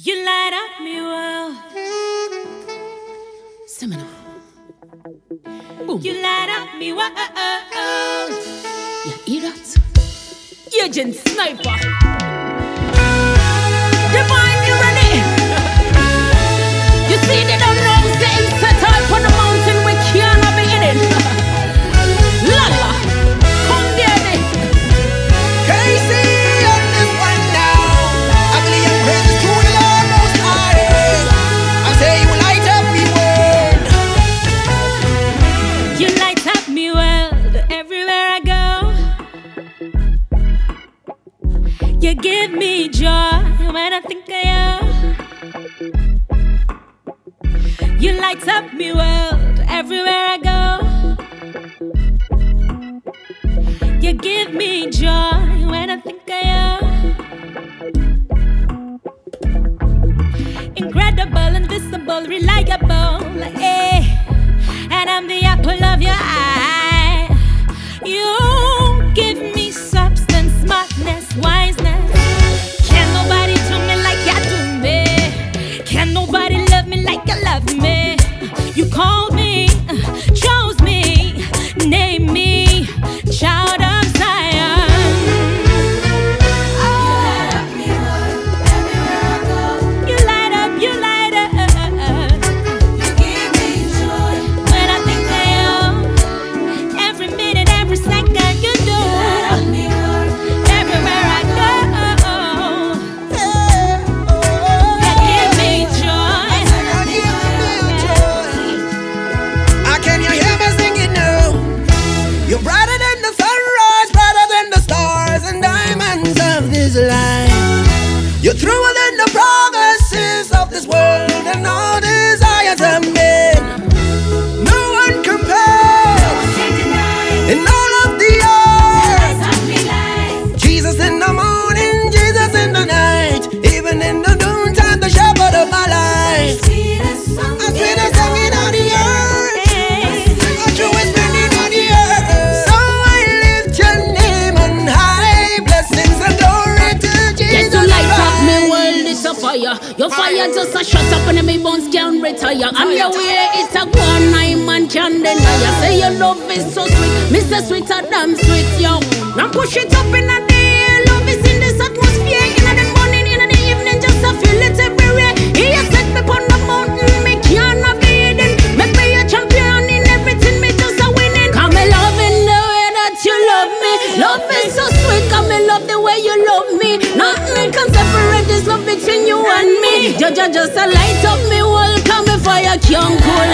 You light up me well. Seminole. Boom. You light up me well. You hear that? Agent Sniper. Divine. everywhere I go. You give me joy when I think of you. You light up me world everywhere I go. You give me joy when I think of you. Incredible, invisible, reliable, eh? And I'm the apple of your eye. Your fire just a shut up and my bones can retire. I'm your way it's a one on, man can deny. I say your love is so sweet, Mr. Sweeter than sweet, yo. Now push it up in a Jaja just a light up me wall, come before you can't cool